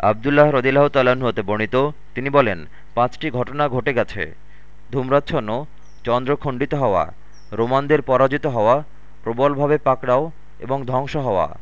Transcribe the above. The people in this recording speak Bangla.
আবদুল্লাহ রদিল্লাহ তাল্লাহ্ন হতে বর্ণিত, তিনি বলেন, পাঁচটি ঘটনা ঘটে গেছে। ধূম্রাচ্ছন্ন, চন্দ্রখণ্ডিত হওয়া, রোমানদের পরাজিত হওয়া, প্রবলভাবে পাকড়াও এবং ধ্বংস হওয়া।